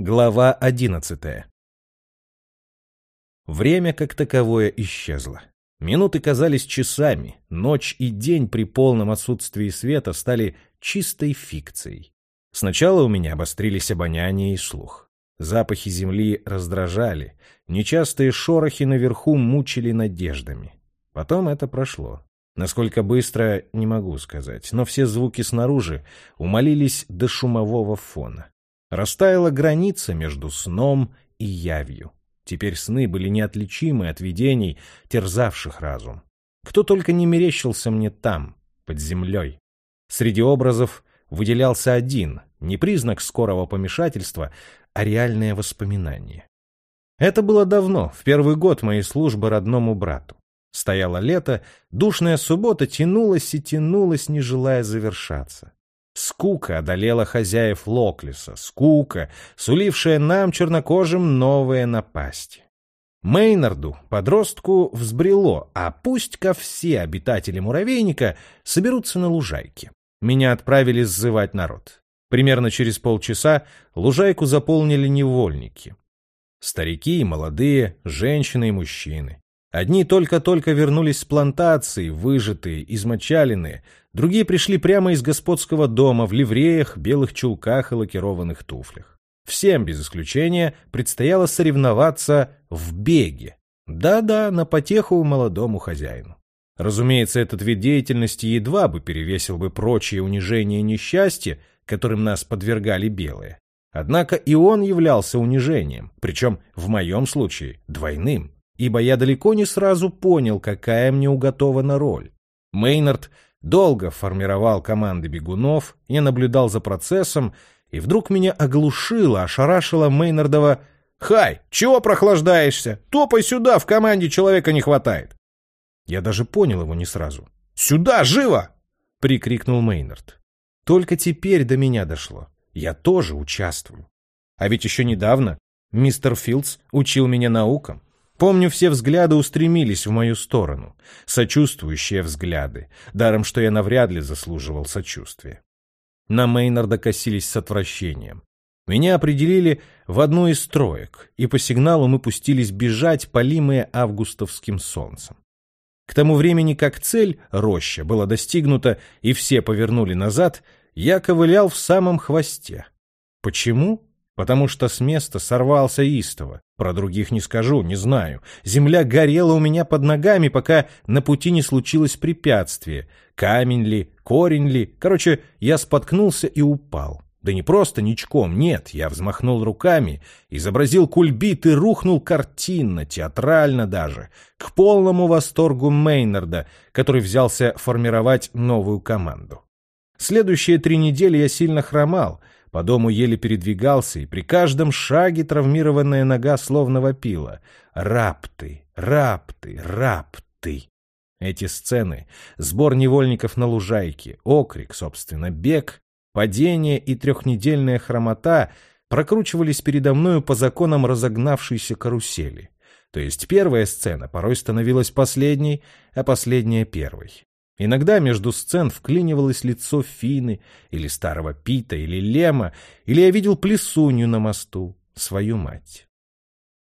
Глава одиннадцатая Время как таковое исчезло. Минуты казались часами, ночь и день при полном отсутствии света стали чистой фикцией. Сначала у меня обострились обоняние и слух. Запахи земли раздражали, нечастые шорохи наверху мучили надеждами. Потом это прошло. Насколько быстро, не могу сказать, но все звуки снаружи умолились до шумового фона. Растаяла граница между сном и явью. Теперь сны были неотличимы от видений, терзавших разум. Кто только не мерещился мне там, под землей. Среди образов выделялся один, не признак скорого помешательства, а реальное воспоминание. Это было давно, в первый год моей службы родному брату. Стояло лето, душная суббота тянулась и тянулась, не желая завершаться. Скука одолела хозяев Локлиса, скука, сулившая нам, чернокожим, новые напасти. Мейнарду, подростку, взбрело, а пусть-ка все обитатели муравейника соберутся на лужайке. Меня отправили сзывать народ. Примерно через полчаса лужайку заполнили невольники. Старики и молодые, женщины и мужчины. Одни только-только вернулись с плантации, выжатые, измочаленные, другие пришли прямо из господского дома в ливреях, белых чулках и лакированных туфлях. Всем, без исключения, предстояло соревноваться в беге. Да-да, на потеху молодому хозяину. Разумеется, этот вид деятельности едва бы перевесил бы прочие унижения и несчастья, которым нас подвергали белые. Однако и он являлся унижением, причем в моем случае двойным ибо я далеко не сразу понял, какая мне уготована роль. Мейнард долго формировал команды бегунов, я наблюдал за процессом, и вдруг меня оглушило, ошарашило Мейнардова «Хай, чего прохлаждаешься? Топай сюда, в команде человека не хватает!» Я даже понял его не сразу. «Сюда, живо!» — прикрикнул Мейнард. Только теперь до меня дошло. Я тоже участвую. А ведь еще недавно мистер Филдс учил меня наукам. Помню, все взгляды устремились в мою сторону. Сочувствующие взгляды, даром что я навряд ли заслуживал сочувствия. На Мейнарда косились с отвращением. Меня определили в одну из строек, и по сигналу мы пустились бежать, полимые августовским солнцем. К тому времени, как цель, роща, была достигнута, и все повернули назад, я ковылял в самом хвосте. Почему? Потому что с места сорвался истово. Про других не скажу, не знаю. Земля горела у меня под ногами, пока на пути не случилось препятствие. Камень ли, корень ли. Короче, я споткнулся и упал. Да не просто ничком, нет, я взмахнул руками, изобразил кульбит и рухнул картинно, театрально даже, к полному восторгу Мейнарда, который взялся формировать новую команду. Следующие три недели я сильно хромал — по дому еле передвигался, и при каждом шаге травмированная нога словно вопила. «Раб ты! Раб ты! Раб ты!» Эти сцены, сбор невольников на лужайке, окрик, собственно, бег, падение и трехнедельная хромота прокручивались передо мною по законам разогнавшейся карусели. То есть первая сцена порой становилась последней, а последняя — первой. Иногда между сцен вклинивалось лицо Фины, или старого Пита, или Лема, или я видел плесунью на мосту, свою мать.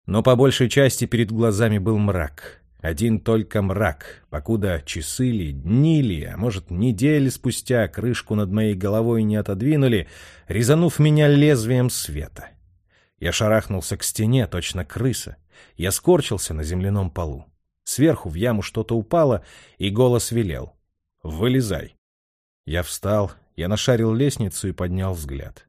Но по большей части перед глазами был мрак. Один только мрак, покуда часы ли, дни ли, а может, недели спустя крышку над моей головой не отодвинули, резанув меня лезвием света. Я шарахнулся к стене, точно крыса. Я скорчился на земляном полу. Сверху в яму что-то упало, и голос велел. Вылезай. Я встал, я нашарил лестницу и поднял взгляд.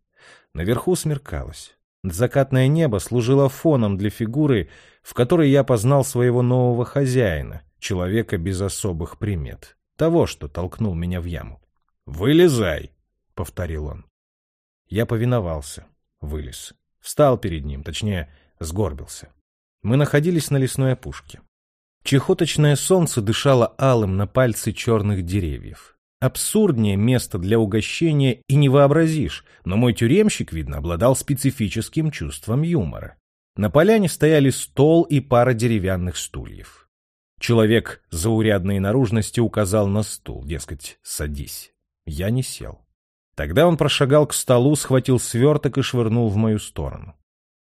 Наверху смеркалось. Закатное небо служило фоном для фигуры, в которой я познал своего нового хозяина, человека без особых примет, того, что толкнул меня в яму. «Вылезай!» — повторил он. Я повиновался, вылез. Встал перед ним, точнее, сгорбился. Мы находились на лесной опушке. Чехоточное солнце дышало алым на пальцы черных деревьев. Абсурднее место для угощения и не вообразишь, но мой тюремщик, видно, обладал специфическим чувством юмора. На поляне стояли стол и пара деревянных стульев. Человек заурядной наружности указал на стул, дескать, садись. Я не сел. Тогда он прошагал к столу, схватил сверток и швырнул в мою сторону.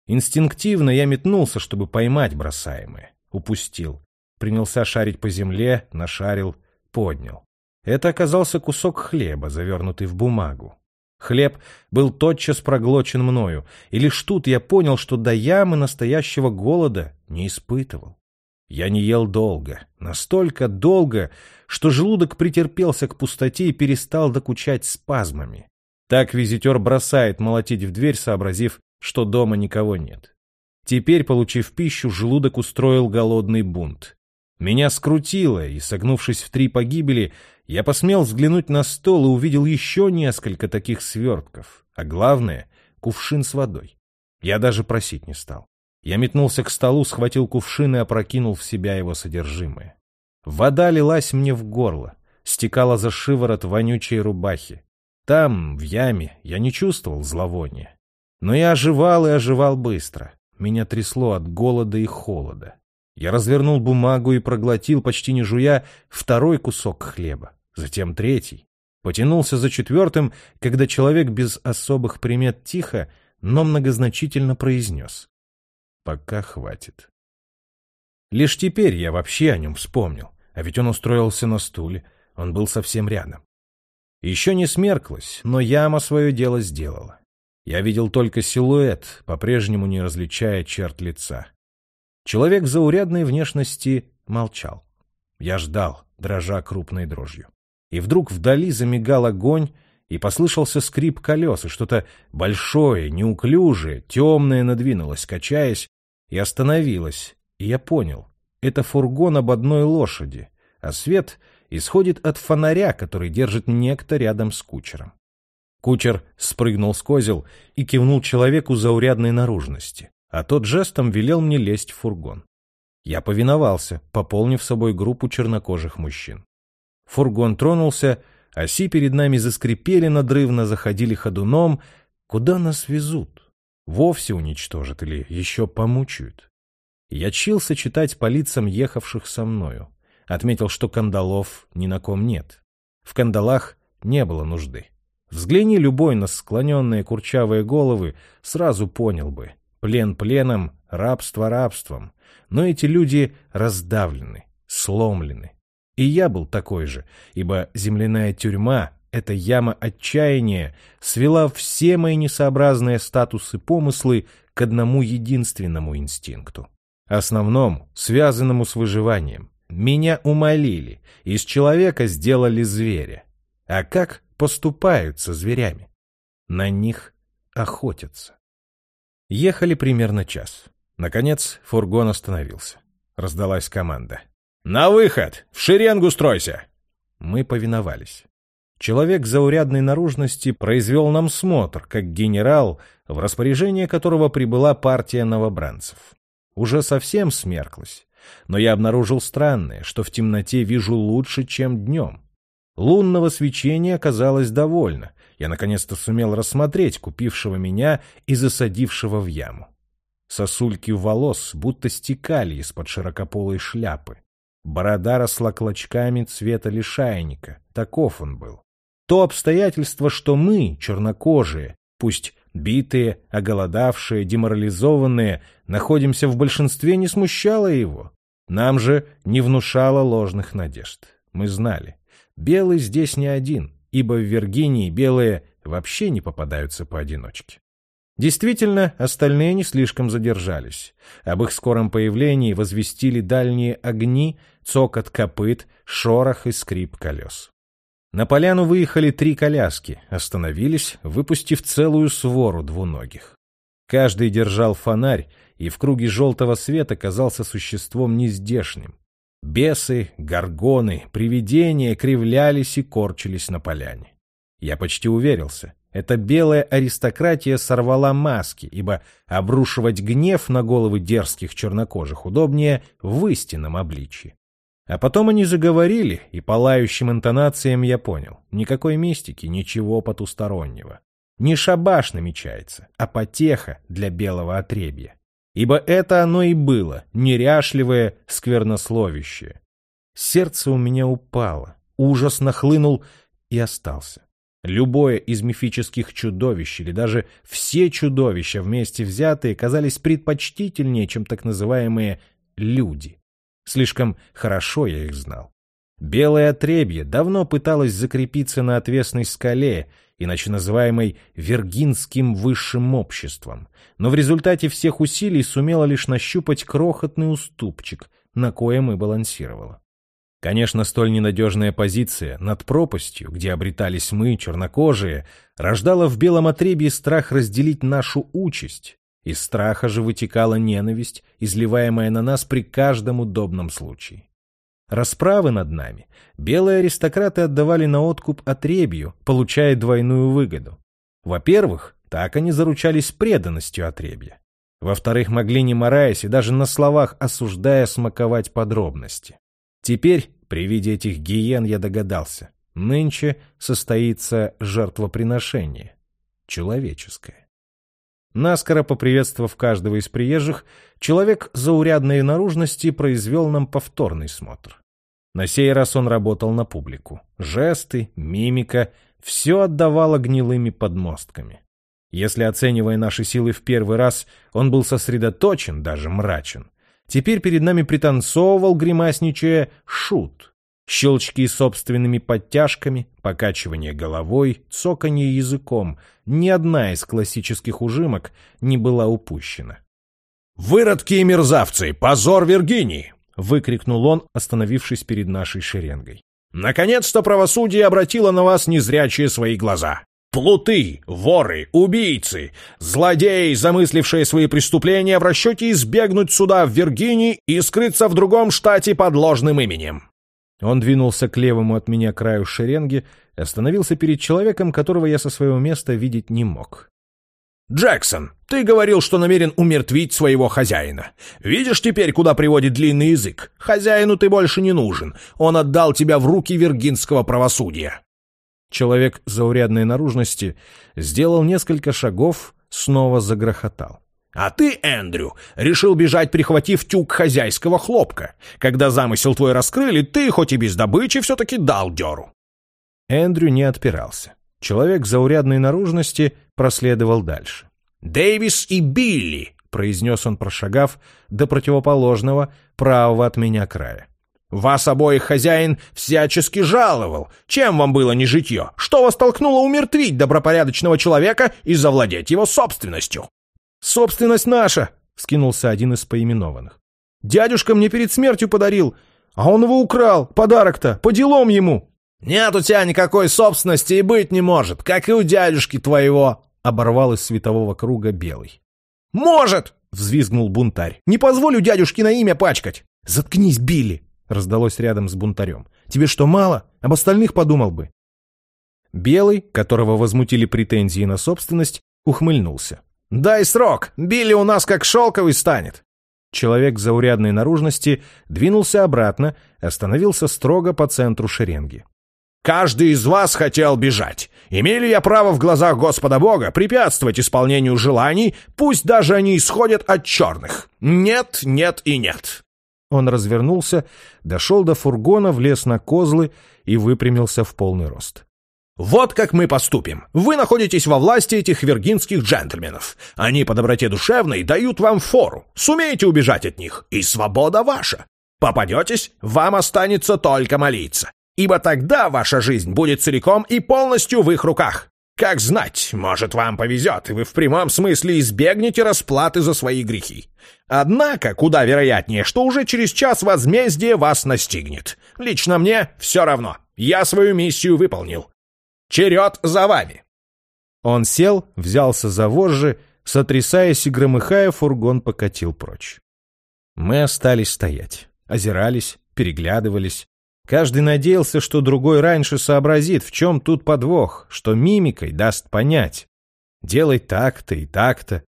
Инстинктивно я метнулся, чтобы поймать бросаемое. Упустил. Принялся шарить по земле, нашарил, поднял. Это оказался кусок хлеба, завернутый в бумагу. Хлеб был тотчас проглочен мною, и лишь тут я понял, что до ямы настоящего голода не испытывал. Я не ел долго, настолько долго, что желудок претерпелся к пустоте и перестал докучать спазмами. Так визитер бросает молотить в дверь, сообразив, что дома никого нет. Теперь, получив пищу, желудок устроил голодный бунт. Меня скрутило, и, согнувшись в три погибели, я посмел взглянуть на стол и увидел еще несколько таких свертков, а главное — кувшин с водой. Я даже просить не стал. Я метнулся к столу, схватил кувшин и опрокинул в себя его содержимое. Вода лилась мне в горло, стекала за шиворот вонючей рубахи. Там, в яме, я не чувствовал зловония. Но я оживал и оживал быстро. Меня трясло от голода и холода. Я развернул бумагу и проглотил, почти не жуя, второй кусок хлеба затем третий. Потянулся за четвертым, когда человек без особых примет тихо, но многозначительно произнес. «Пока хватит». Лишь теперь я вообще о нем вспомнил, а ведь он устроился на стуле, он был совсем рядом. Еще не смерклась, но яма свое дело сделала. Я видел только силуэт, по-прежнему не различая черт лица. Человек заурядной внешности молчал. Я ждал, дрожа крупной дрожью и вдруг вдали замигал огонь, и послышался скрип колес, и что-то большое, неуклюжее, темное надвинулось, качаясь, и остановилось, и я понял, это фургон об одной лошади, а свет исходит от фонаря, который держит некто рядом с кучером. Кучер спрыгнул с козел и кивнул человеку заурядной наружности, а тот жестом велел мне лезть в фургон. Я повиновался, пополнив собой группу чернокожих мужчин. Фургон тронулся, оси перед нами заскрипели надрывно, заходили ходуном. Куда нас везут? Вовсе уничтожат или еще помучают? Я чился читать по лицам ехавших со мною. Отметил, что кандалов ни на ком нет. В кандалах не было нужды. Взгляни любой на склоненные курчавые головы, сразу понял бы. Плен пленом, рабство рабством. Но эти люди раздавлены, сломлены, и я был такой же, ибо земляная тюрьма, эта яма отчаяния, свела все мои несообразные статусы помыслы к одному единственному инстинкту. Основному, связанному с выживанием. Меня умолили, из человека сделали зверя. А как поступают со зверями? На них охотятся. Ехали примерно час. Наконец фургон остановился. Раздалась команда. «На выход! В шеренгу стройся!» Мы повиновались. Человек заурядной наружности произвел нам смотр, как генерал, в распоряжение которого прибыла партия новобранцев. Уже совсем смерклась, но я обнаружил странное, что в темноте вижу лучше, чем днем. Лунного свечения оказалось довольно. Я наконец-то сумел рассмотреть купившего меня и засадившего в яму. Сосульки волос будто стекали из-под широкополой шляпы. Борода росла клочками цвета лишайника. Таков он был. То обстоятельство, что мы, чернокожие, пусть битые, оголодавшие, деморализованные, находимся в большинстве, не смущало его. Нам же не внушало ложных надежд. Мы знали. Белый здесь не один, ибо в Виргинии белые вообще не попадаются поодиночке. Действительно, остальные не слишком задержались. Об их скором появлении возвестили дальние огни, цокот копыт, шорох и скрип колес. На поляну выехали три коляски, остановились, выпустив целую свору двуногих. Каждый держал фонарь, и в круге желтого света казался существом нездешним. Бесы, горгоны, привидения кривлялись и корчились на поляне. Я почти уверился. Эта белая аристократия сорвала маски, ибо обрушивать гнев на головы дерзких чернокожих удобнее в истинном обличье. А потом они заговорили, и по лающим интонациям я понял. Никакой мистики, ничего потустороннего. Не шабаш намечается, а потеха для белого отребья. Ибо это оно и было, неряшливое, сквернословящее. Сердце у меня упало, ужас нахлынул и остался. Любое из мифических чудовищ или даже все чудовища вместе взятые казались предпочтительнее, чем так называемые «люди». Слишком хорошо я их знал. Белое отребье давно пыталось закрепиться на отвесной скале, иначе называемой Вергинским высшим обществом, но в результате всех усилий сумела лишь нащупать крохотный уступчик, на коем и балансировала. Конечно, столь ненадежная позиция над пропастью, где обретались мы, чернокожие, рождала в белом отребье страх разделить нашу участь. Из страха же вытекала ненависть, изливаемая на нас при каждом удобном случае. Расправы над нами белые аристократы отдавали на откуп отребью, получая двойную выгоду. Во-первых, так они заручались преданностью отребья. Во-вторых, могли не мораясь и даже на словах осуждая смаковать подробности. Теперь, при виде этих гиен, я догадался. Нынче состоится жертвоприношение. Человеческое. Наскоро поприветствовав каждого из приезжих, человек заурядной наружности произвел нам повторный смотр. На сей раз он работал на публику. Жесты, мимика — все отдавало гнилыми подмостками. Если, оценивая наши силы в первый раз, он был сосредоточен, даже мрачен, Теперь перед нами пританцовывал, гримасничая, шут. Щелчки собственными подтяжками, покачивание головой, цоканье языком. Ни одна из классических ужимок не была упущена. «Выродки и мерзавцы! Позор Виргинии!» — выкрикнул он, остановившись перед нашей шеренгой. «Наконец-то правосудие обратило на вас незрячие свои глаза. Плуты, воры, убийцы, злодеи, замыслившие свои преступления в расчете избегнуть суда в Виргинии и скрыться в другом штате под ложным именем. Он двинулся к левому от меня краю шеренги, остановился перед человеком, которого я со своего места видеть не мог. «Джексон, ты говорил, что намерен умертвить своего хозяина. Видишь теперь, куда приводит длинный язык? Хозяину ты больше не нужен. Он отдал тебя в руки виргинского правосудия. Человек заурядной наружности сделал несколько шагов, снова загрохотал. «А ты, Эндрю, решил бежать, прихватив тюк хозяйского хлопка. Когда замысел твой раскрыли, ты, хоть и без добычи, все-таки дал деру». Эндрю не отпирался. Человек заурядной наружности проследовал дальше. «Дэвис и Билли», — произнес он, прошагав до противоположного, правого от меня края. Вас обоих хозяин всячески жаловал. Чем вам было не житье? Что вас толкнуло умертвить добропорядочного человека и завладеть его собственностью? Собственность наша, скинулся один из поименованных. Дядюшка мне перед смертью подарил, а он его украл. Подарок-то, по делам ему. Нет у тебя никакой собственности и быть не может, как и у дядюшки твоего, оборвал из светового круга белый. Может, взвизгнул бунтарь. Не позволю дядюшке на имя пачкать. Заткнись, Билли, раздалось рядом с бунтарем. «Тебе что, мало? Об остальных подумал бы». Белый, которого возмутили претензии на собственность, ухмыльнулся. «Дай срок! Билли у нас как шелковый станет!» Человек заурядной наружности двинулся обратно, остановился строго по центру шеренги. «Каждый из вас хотел бежать. Имели я право в глазах Господа Бога препятствовать исполнению желаний, пусть даже они исходят от черных? Нет, нет и нет. Он развернулся, дошел до фургона, влез на козлы и выпрямился в полный рост. «Вот как мы поступим. Вы находитесь во власти этих вергинских джентльменов. Они по доброте душевной дают вам фору. Сумеете убежать от них, и свобода ваша. Попадетесь, вам останется только молиться. Ибо тогда ваша жизнь будет целиком и полностью в их руках. Как знать, может, вам повезет, и вы в прямом смысле избегнете расплаты за свои грехи. Однако, куда вероятнее, что уже через час возмездие вас настигнет. Лично мне все равно. Я свою миссию выполнил. Черед за вами. Он сел, взялся за вожжи, сотрясаясь и громыхая, фургон покатил прочь. Мы остались стоять, озирались, переглядывались, Каждый надеялся, что другой раньше сообразит, в чем тут подвох, что мимикой даст понять. Делай так-то и так-то.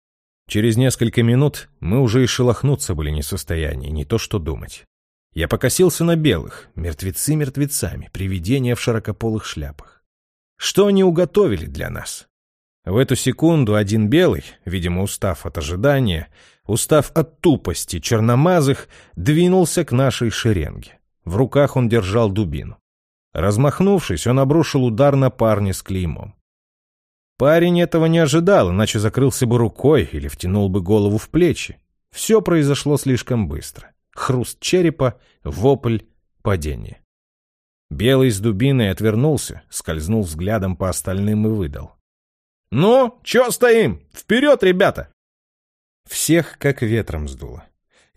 Через несколько минут мы уже и шелохнуться были не в состоянии, не то что думать. Я покосился на белых, мертвецы мертвецами, привидения в широкополых шляпах. Что они уготовили для нас? В эту секунду один белый, видимо, устав от ожидания, устав от тупости черномазых, двинулся к нашей шеренге. В руках он держал дубину. Размахнувшись, он обрушил удар на парня с клеймом. Парень этого не ожидал, иначе закрылся бы рукой или втянул бы голову в плечи. Все произошло слишком быстро. Хруст черепа, вопль, падение. Белый с дубиной отвернулся, скользнул взглядом по остальным и выдал. «Ну, чё стоим? Вперед, ребята!» Всех как ветром сдуло.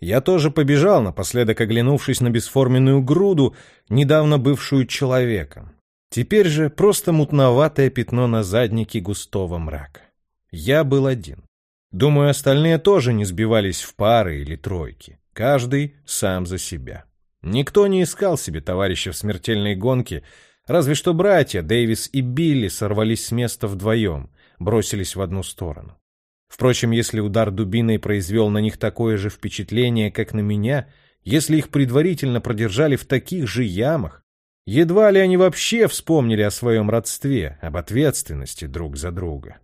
Я тоже побежал, напоследок оглянувшись на бесформенную груду, недавно бывшую человеком. Теперь же просто мутноватое пятно на заднике густого мрака. Я был один. Думаю, остальные тоже не сбивались в пары или тройки. Каждый сам за себя. Никто не искал себе товарища в смертельной гонке, разве что братья Дэвис и Билли сорвались с места вдвоем, бросились в одну сторону. Впрочем, если удар дубиной произвел на них такое же впечатление, как на меня, если их предварительно продержали в таких же ямах, едва ли они вообще вспомнили о своем родстве, об ответственности друг за друга.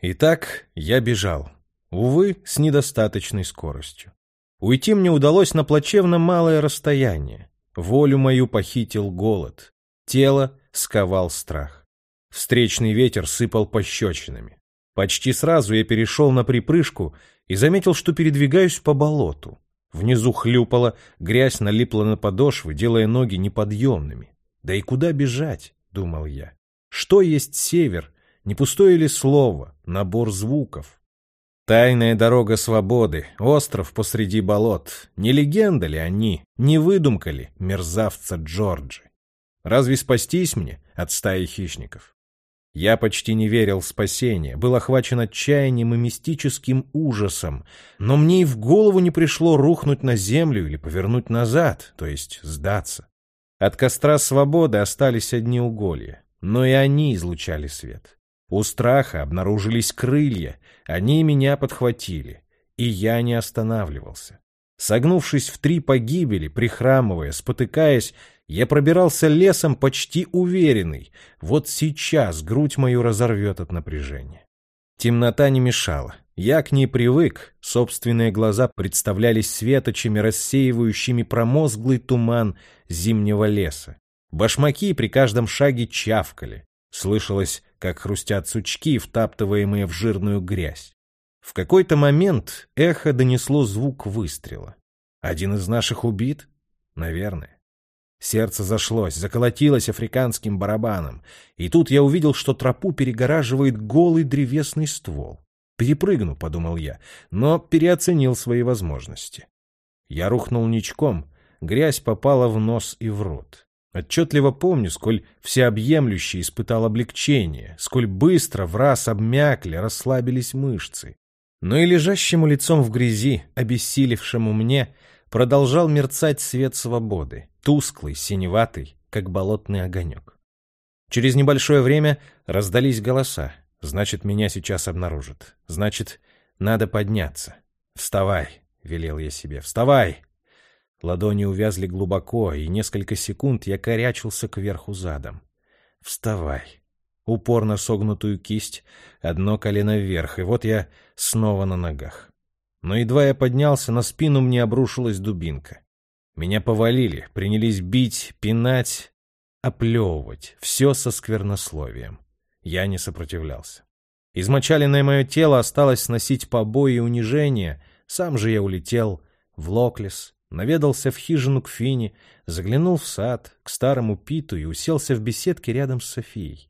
Итак, я бежал. Увы, с недостаточной скоростью. Уйти мне удалось на плачевно малое расстояние. Волю мою похитил голод. Тело сковал страх. Встречный ветер сыпал пощечинами. Почти сразу я перешел на припрыжку и заметил, что передвигаюсь по болоту. Внизу хлюпало, грязь налипла на подошвы, делая ноги неподъемными. Да и куда бежать, думал я. Что есть север? Не пустое ли слово, набор звуков? Тайная дорога свободы, остров посреди болот. Не легенда ли они, не выдумка ли мерзавца Джорджи? Разве спастись мне от стаи хищников? Я почти не верил в спасение, был охвачен отчаянием и мистическим ужасом, но мне и в голову не пришло рухнуть на землю или повернуть назад, то есть сдаться. От костра свободы остались одни уголья, но и они излучали свет. У страха обнаружились крылья, они меня подхватили, и я не останавливался. Согнувшись в три погибели, прихрамывая, спотыкаясь, я пробирался лесом почти уверенный. Вот сейчас грудь мою разорвет от напряжения. Темнота не мешала. Я к ней привык. Собственные глаза представлялись светочами, рассеивающими промозглый туман зимнего леса. Башмаки при каждом шаге чавкали. Слышалось, как хрустят сучки, втаптываемые в жирную грязь. В какой-то момент эхо донесло звук выстрела. Один из наших убит? Наверное. Сердце зашлось, заколотилось африканским барабаном. И тут я увидел, что тропу перегораживает голый древесный ствол. «Перепрыгну», — подумал я, но переоценил свои возможности. Я рухнул ничком, грязь попала в нос и в рот. Отчетливо помню, сколь всеобъемлюще испытал облегчение, сколь быстро в раз обмякли, расслабились мышцы. Но и лежащему лицом в грязи, обессилевшему мне, продолжал мерцать свет свободы, тусклый, синеватый, как болотный огонек. Через небольшое время раздались голоса. Значит, меня сейчас обнаружат. Значит, надо подняться. «Вставай!» — велел я себе. «Вставай! Ладони увязли глубоко, и несколько секунд я корячился кверху задом. «Вставай!» Упор на согнутую кисть, одно колено вверх, и вот я снова на ногах. Но едва я поднялся, на спину мне обрушилась дубинка. Меня повалили, принялись бить, пинать, оплевывать, все со сквернословием. Я не сопротивлялся. Измочаленное мое тело осталось сносить побои и унижения, сам же я улетел в Локлес, наведался в хижину к Фине, заглянул в сад, к старому Питу и уселся в беседке рядом с Софией.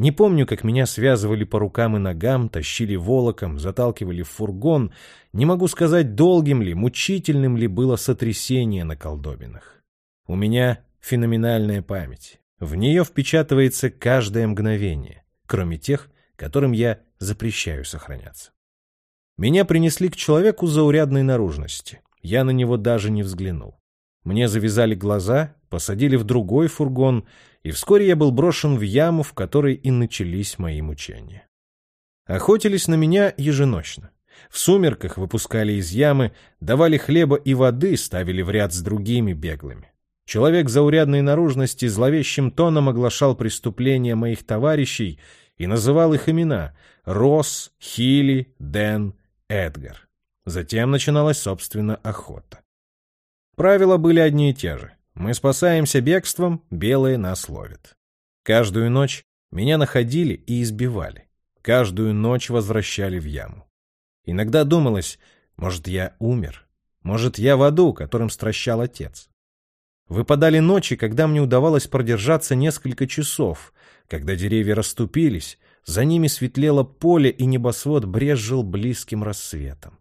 Не помню, как меня связывали по рукам и ногам, тащили волоком, заталкивали в фургон. Не могу сказать, долгим ли, мучительным ли было сотрясение на колдобинах. У меня феноменальная память. В нее впечатывается каждое мгновение, кроме тех, которым я запрещаю сохраняться. Меня принесли к человеку заурядной наружности. Я на него даже не взглянул. Мне завязали глаза, посадили в другой фургон, и вскоре я был брошен в яму, в которой и начались мои мучения. Охотились на меня еженочно. В сумерках выпускали из ямы, давали хлеба и воды, ставили в ряд с другими беглыми. Человек заурядной наружности зловещим тоном оглашал преступления моих товарищей и называл их имена — Росс, Хилли, Дэн, Эдгар. Затем начиналась, собственно, охота. Правила были одни и те же. Мы спасаемся бегством, белые нас ловят. Каждую ночь меня находили и избивали. Каждую ночь возвращали в яму. Иногда думалось, может, я умер, может, я в аду, которым стращал отец. Выпадали ночи, когда мне удавалось продержаться несколько часов, когда деревья расступились, за ними светлело поле, и небосвод брезжил близким рассветом.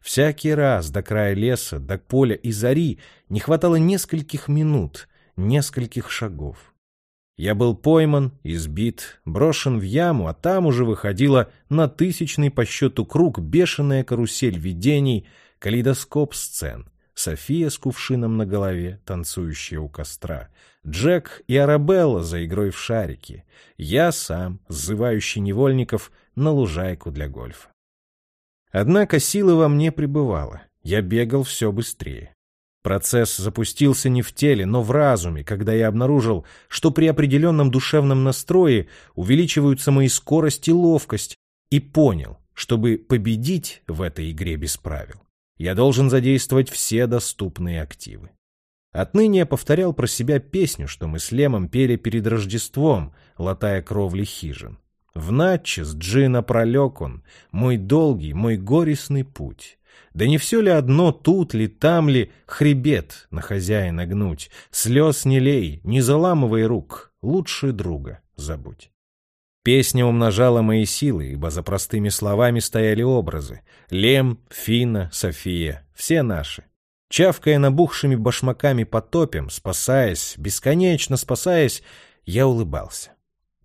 Всякий раз до края леса, до поля и зари не хватало нескольких минут, нескольких шагов. Я был пойман, избит, брошен в яму, а там уже выходила на тысячный по счету круг бешеная карусель видений, калейдоскоп сцен. София с кувшином на голове, танцующая у костра, Джек и Арабелла за игрой в шарики, я сам, сзывающий невольников на лужайку для гольфа. Однако силы во мне пребывало, я бегал все быстрее. Процесс запустился не в теле, но в разуме, когда я обнаружил, что при определенном душевном настрое увеличиваются мои скорость и ловкость, и понял, чтобы победить в этой игре без правил, я должен задействовать все доступные активы. Отныне я повторял про себя песню, что мы с Лемом пели перед Рождеством, латая кровли хижин. В с джина пролег он, мой долгий, мой горестный путь. Да не все ли одно, тут ли, там ли, хребет на хозяина гнуть, слез не лей, не заламывай рук, лучше друга забудь. Песня умножала мои силы, ибо за простыми словами стояли образы. Лем, Фина, София, все наши. Чавкая набухшими башмаками потопем, спасаясь, бесконечно спасаясь, я улыбался.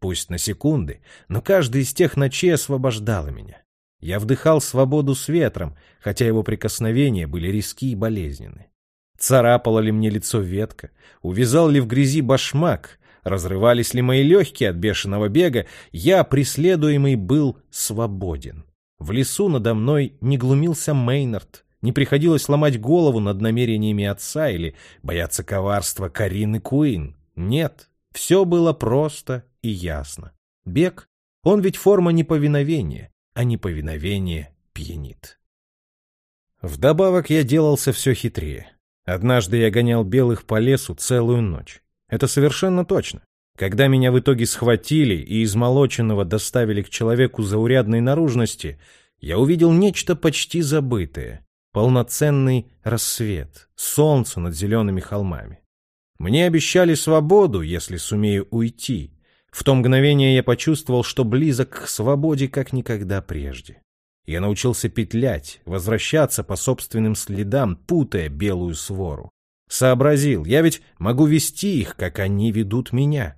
Пусть на секунды, но каждый из тех ночей освобождала меня. Я вдыхал свободу с ветром, хотя его прикосновения были риски и болезненны. Царапала ли мне лицо ветка, увязал ли в грязи башмак, разрывались ли мои легкие от бешеного бега, я, преследуемый, был свободен. В лесу надо мной не глумился Мейнард, не приходилось ломать голову над намерениями отца или бояться коварства Карины Куин. Нет, все было просто и ясно. Бег, он ведь форма неповиновения, а неповиновение пьянит. Вдобавок я делался все хитрее. Однажды я гонял белых по лесу целую ночь. Это совершенно точно. Когда меня в итоге схватили и измолоченного доставили к человеку заурядной наружности, я увидел нечто почти забытое. Полноценный рассвет, солнце над зелеными холмами. Мне обещали свободу, если сумею уйти. В то мгновение я почувствовал, что близок к свободе, как никогда прежде. Я научился петлять, возвращаться по собственным следам, путая белую свору. Сообразил, я ведь могу вести их, как они ведут меня.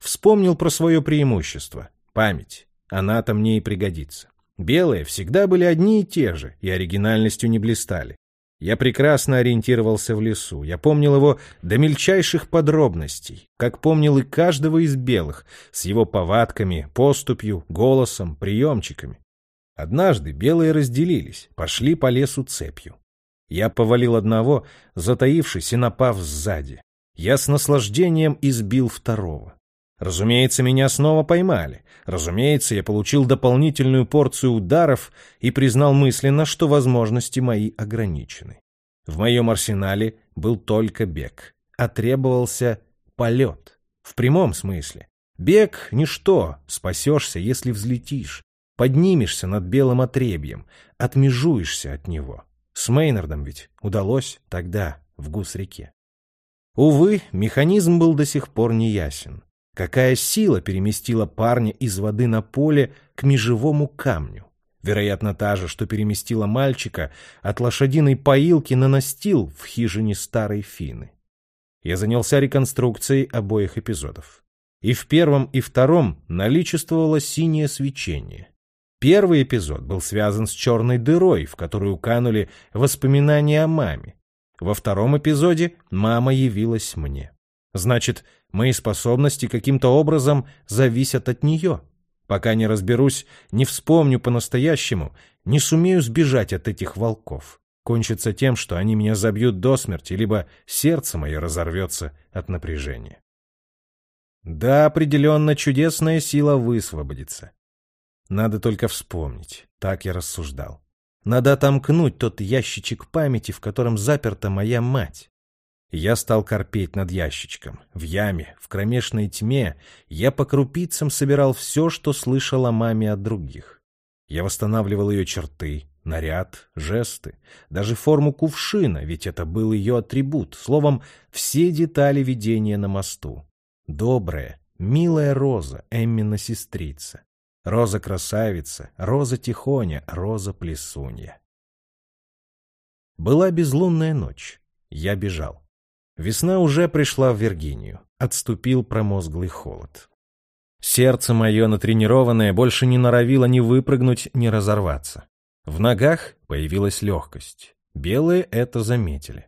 Вспомнил про свое преимущество — память. Она-то мне и пригодится. Белые всегда были одни и те же, и оригинальностью не блистали. Я прекрасно ориентировался в лесу. Я помнил его до мельчайших подробностей, как помнил и каждого из белых, с его повадками, поступью, голосом, приемчиками. Однажды белые разделились, пошли по лесу цепью. Я повалил одного, затаившись и напав сзади. Я с наслаждением избил второго. Разумеется, меня снова поймали. Разумеется, я получил дополнительную порцию ударов и признал мысленно, что возможности мои ограничены. В моем арсенале был только бег, а требовался полет. В прямом смысле. Бег — ничто, спасешься, если взлетишь. Поднимешься над белым отребьем, отмежуешься от него. С Мейнардом ведь удалось тогда, в Гус-реке. Увы, механизм был до сих пор неясен. Какая сила переместила парня из воды на поле к межевому камню? Вероятно, та же, что переместила мальчика от лошадиной поилки на настил в хижине старой Фины. Я занялся реконструкцией обоих эпизодов. И в первом, и втором наличествовало синее свечение. Первый эпизод был связан с черной дырой, в которую канули воспоминания о маме. Во втором эпизоде мама явилась мне. Значит, мои способности каким-то образом зависят от нее. Пока не разберусь, не вспомню по-настоящему, не сумею сбежать от этих волков. Кончится тем, что они меня забьют до смерти, либо сердце мое разорвется от напряжения. Да, определенно, чудесная сила высвободится. Надо только вспомнить. Так я рассуждал. Надо отомкнуть тот ящичек памяти, в котором заперта моя мать. Я стал корпеть над ящичком. В яме, в кромешной тьме, я по крупицам собирал все, что слышал о маме от других. Я восстанавливал ее черты, наряд, жесты, даже форму кувшина, ведь это был ее атрибут, словом, все детали ведения на мосту. Добрая, милая Роза, Эммина сестрица. Роза-красавица, Роза-тихоня, Роза-плесунья. Была безлунная ночь. Я бежал. Весна уже пришла в Виргинию. Отступил промозглый холод. Сердце мое натренированное больше не норовило ни выпрыгнуть, ни разорваться. В ногах появилась легкость. Белые это заметили.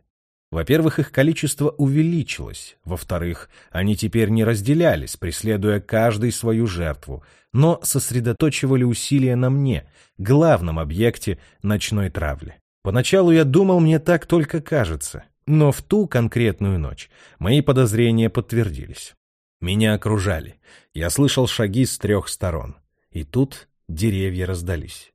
Во-первых, их количество увеличилось. Во-вторых, они теперь не разделялись, преследуя каждый свою жертву, но сосредоточивали усилия на мне, главном объекте ночной травли. Поначалу я думал, мне так только кажется, но в ту конкретную ночь мои подозрения подтвердились. Меня окружали. Я слышал шаги с трех сторон. И тут деревья раздались.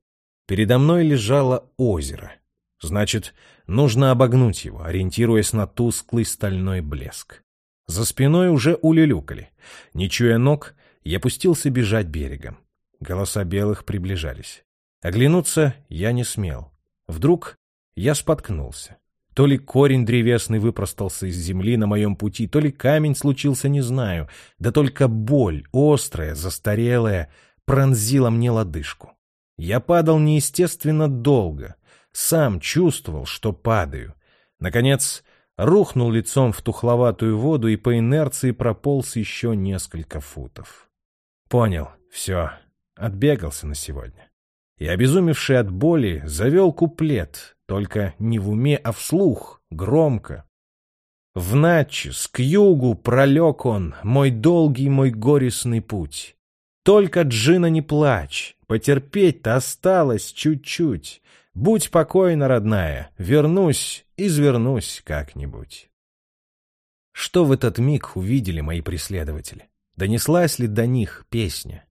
Передо мной лежало озеро. Значит, нужно обогнуть его, ориентируясь на тусклый стальной блеск. За спиной уже улюлюкали. Не чуя ног, я пустился бежать берегом. Голоса белых приближались. Оглянуться я не смел. Вдруг я споткнулся. То ли корень древесный выпростался из земли на моем пути, то ли камень случился, не знаю. Да только боль, острая, застарелая, пронзила мне лодыжку. Я падал неестественно долго. Сам чувствовал, что падаю. Наконец, рухнул лицом в тухловатую воду и по инерции прополз еще несколько футов. Понял, все, отбегался на сегодня. И, обезумевший от боли, завел куплет, только не в уме, а вслух, громко. В Начис, к югу пролег он, мой долгий, мой горестный путь. Только, Джина, не плачь, потерпеть-то осталось чуть-чуть. Будь покойна, родная, вернусь, извернусь как-нибудь. Что в этот миг увидели мои преследователи? Донеслась ли до них песня?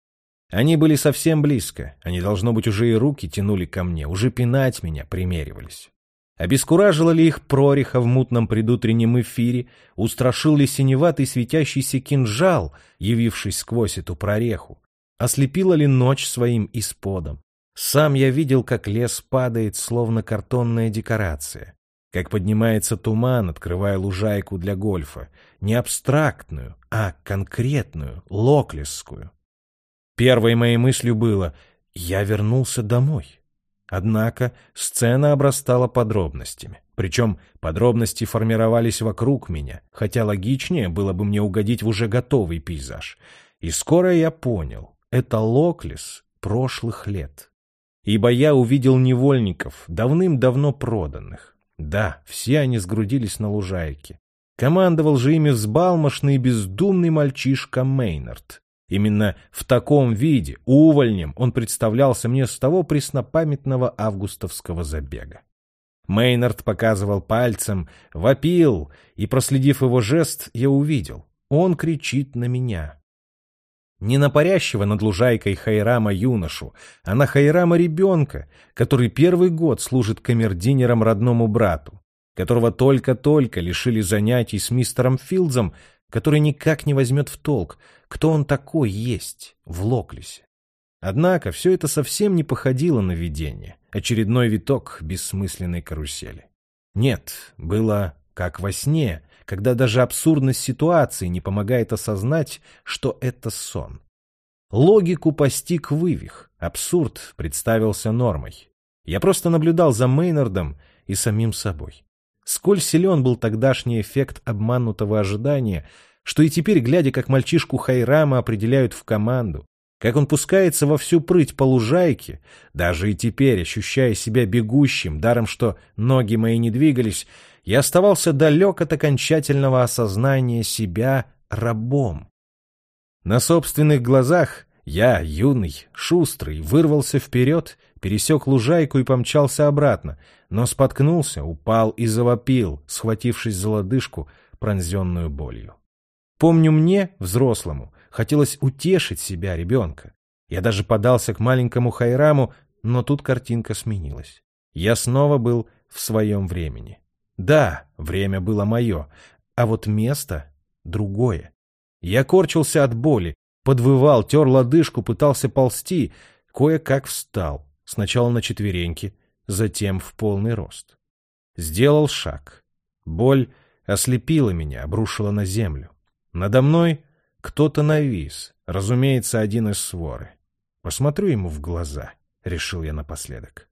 Они были совсем близко, они, должно быть, уже и руки тянули ко мне, уже пинать меня примеривались. Обескуражила ли их прориха в мутном предутреннем эфире, устрашил ли синеватый светящийся кинжал, явившись сквозь эту прореху, ослепила ли ночь своим исподом. Сам я видел, как лес падает, словно картонная декорация, как поднимается туман, открывая лужайку для гольфа, не абстрактную, а конкретную, локлесскую. Первой моей мыслью было «я вернулся домой». Однако сцена обрастала подробностями. Причем подробности формировались вокруг меня, хотя логичнее было бы мне угодить в уже готовый пейзаж. И скоро я понял — это Локлис прошлых лет. Ибо я увидел невольников, давным-давно проданных. Да, все они сгрудились на лужайке. Командовал же ими взбалмошный и бездумный мальчишка Мейнард. Именно в таком виде, увольнем, он представлялся мне с того преснопамятного августовского забега. Мейнард показывал пальцем, вопил, и, проследив его жест, я увидел. Он кричит на меня. Не на парящего над лужайкой Хайрама юношу, а на Хайрама ребенка, который первый год служит камердинером родному брату, которого только-только лишили занятий с мистером Филдзом, который никак не возьмет в толк, кто он такой есть в Локлисе. Однако все это совсем не походило на видение, очередной виток бессмысленной карусели. Нет, было как во сне, когда даже абсурдность ситуации не помогает осознать, что это сон. Логику постиг вывих, абсурд представился нормой. Я просто наблюдал за Мейнардом и самим собой. Сколь силен был тогдашний эффект обманутого ожидания — что и теперь, глядя, как мальчишку Хайрама определяют в команду, как он пускается во всю прыть по лужайке, даже и теперь, ощущая себя бегущим, даром что ноги мои не двигались, я оставался далек от окончательного осознания себя рабом. На собственных глазах я, юный, шустрый, вырвался вперед, пересек лужайку и помчался обратно, но споткнулся, упал и завопил, схватившись за лодыжку, пронзенную болью. Помню, мне, взрослому, хотелось утешить себя, ребенка. Я даже подался к маленькому Хайраму, но тут картинка сменилась. Я снова был в своем времени. Да, время было мое, а вот место другое. Я корчился от боли, подвывал, тер лодыжку, пытался ползти, кое-как встал, сначала на четвереньки, затем в полный рост. Сделал шаг. Боль ослепила меня, обрушила на землю. Надо мной кто-то навис, разумеется, один из своры. Посмотрю ему в глаза, решил я напоследок.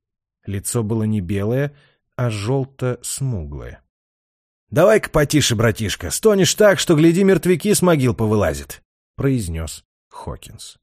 Лицо было не белое, а желто-смуглое. — Давай-ка потише, братишка, стонешь так, что, гляди, мертвяки с могил повылазят, — произнес Хокинс.